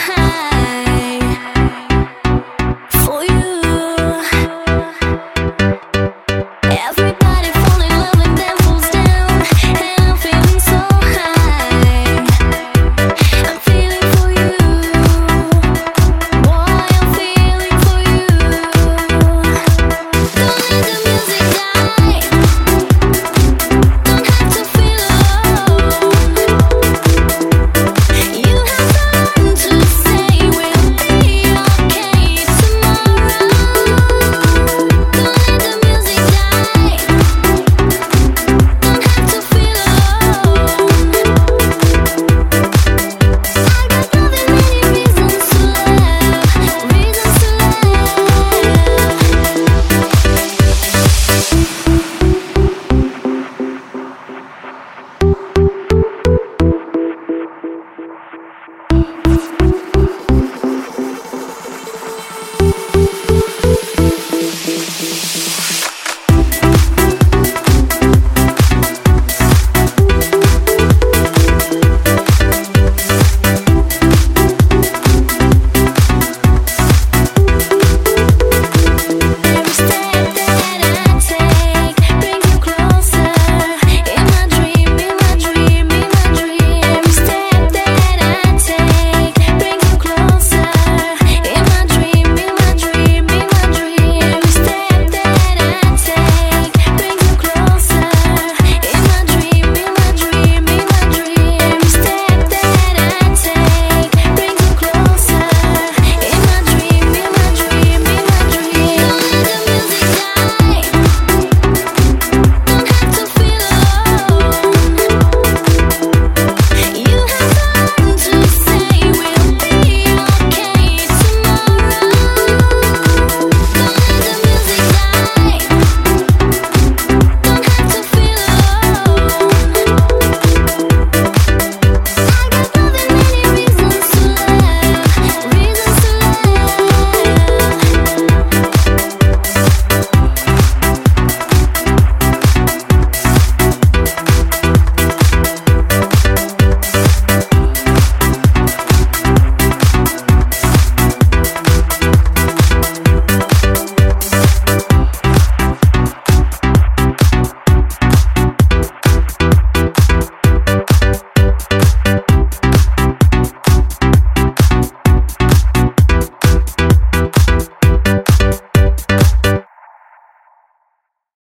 high